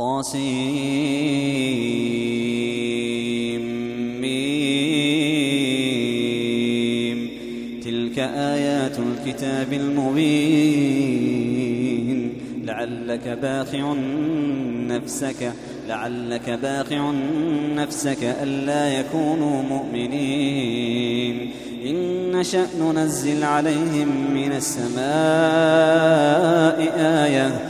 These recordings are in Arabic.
طاسيم. تلك آيات الكتاب المبين. لعلك باخع نفسك لعلك باخع نفسك ألا يكونوا مؤمنين. إن نشأ ننزل عليهم من السماء آية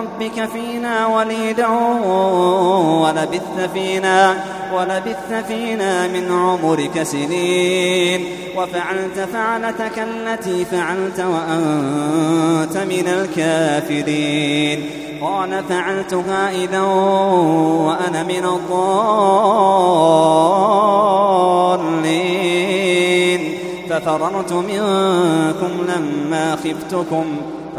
نربك فينا وليدا ولبثت فينا ولبثت فينا من عمرك سنين وفعلت فعلتك التي فعلت وأنت من الكافرين قال فعلتها إذا وأنا من الضالين ففررت منكم لما خفتكم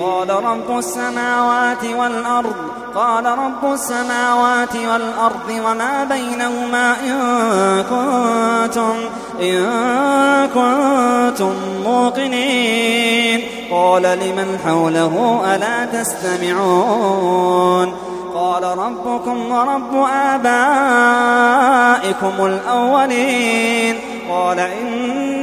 قال رب السماوات والأرض قال رب السماوات والأرض وما بينهما إن كنتم إن كنتم موقنين. قال لمن حوله ألا تستمعون؟ قال ربكم ورب آبائكم الأولين. قال إن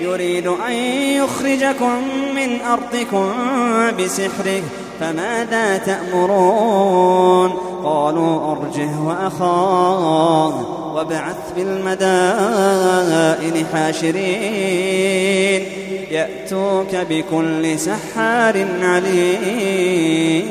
يريد أن يخرجكم من أرضكم بسحره فماذا تأمرون؟ قالوا أرجه وأخاه وابعث في المدائن حاشرين يأتوك بكل سحار عليم.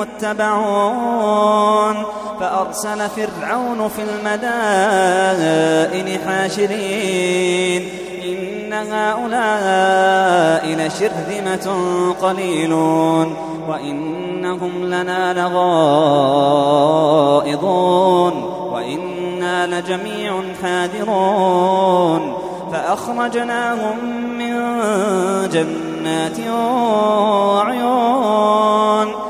متبعون فأرسل فرعون في المدائن حاشرين. إن هؤلاء لشرذمة قليلون. وإنهم لنا لغائظون وإنا لجميع حاذرون. فأخرجناهم من جنات وعيون.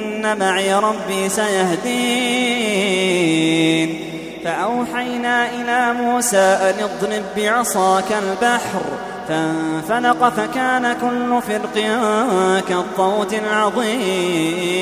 معي ربي سيهدين. فأوحينا إلى موسى أن اضرب بعصاك البحر فانفلق فكان كل فرق كالطوت العظيم.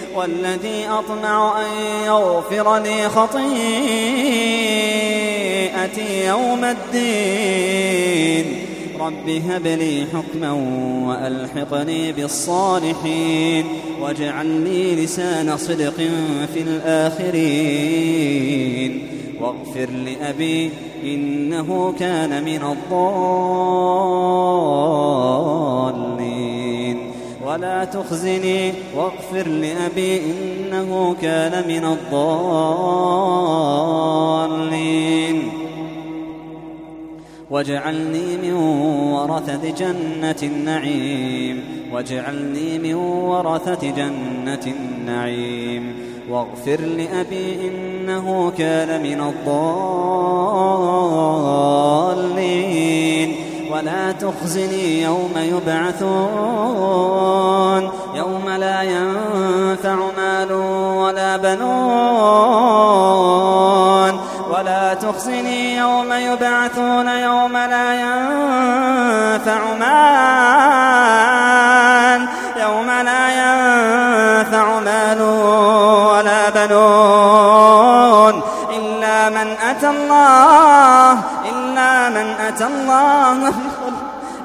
والذي أطمع أن يغفر لي خطيئتي يوم الدين. رب هب لي حكما وألحقني بالصالحين. واجعل لي لسان صدق في الآخرين. واغفر لأبي إنه كان من الضالين. ولا تخزني واغفر لأبي إنه كان من الضالين. واجعلني من ورثة جنة النعيم. واجعلني من ورثة جنة النعيم. واغفر لأبي إنه كان من الضالين. ولا تخزني يوم يبعثون. يوم لا ينفع مال ولا بنون. ولا تخزني يوم يبعثون يوم لا ينفع مال. يوم لا ينفع مال ولا بنون. إلا من أتى الله إلا من أتى الله.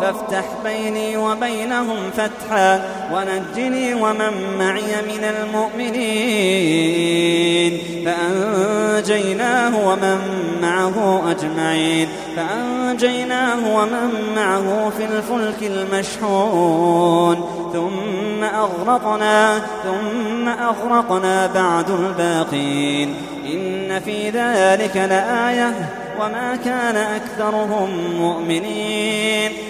فافتح بيني وبينهم فتحا ونجني ومن معي من المؤمنين. فأنجيناه ومن معه أجمعين. فأنجيناه ومن معه في الفلك المشحون. ثم أغرقنا ثم أغرقنا بعد الباقين. إن في ذلك لآية وما كان أكثرهم مؤمنين.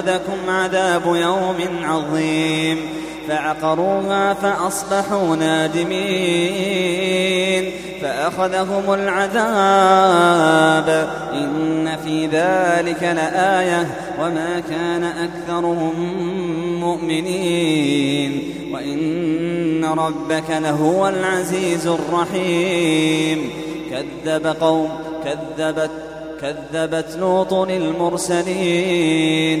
فيأخذكم عذاب يوم عظيم. فعقروها فأصبحوا نادمين. فأخذهم العذاب. إن في ذلك لآية. وما كان أكثرهم مؤمنين. وإن ربك لهو العزيز الرحيم. كذب قوم كذبت كذبت لوط المرسلين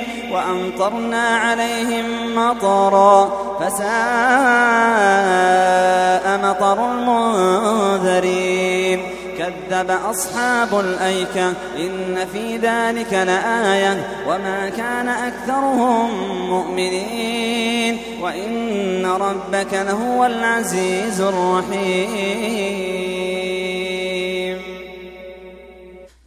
وأمطرنا عليهم مطرا فساء مطر المنذرين. كذب أصحاب الأيكة إن في ذلك لآية وما كان أكثرهم مؤمنين. وإن ربك لهو العزيز الرحيم.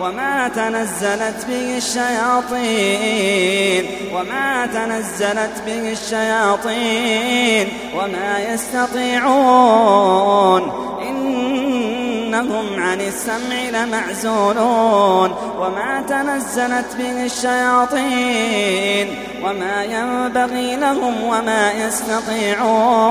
وما تنزلت به الشياطين وما تنزلت به الشياطين وما يستطيعون. إنهم عن السمع لمعزولون. وما تنزلت به الشياطين وما ينبغي لهم وما يستطيعون.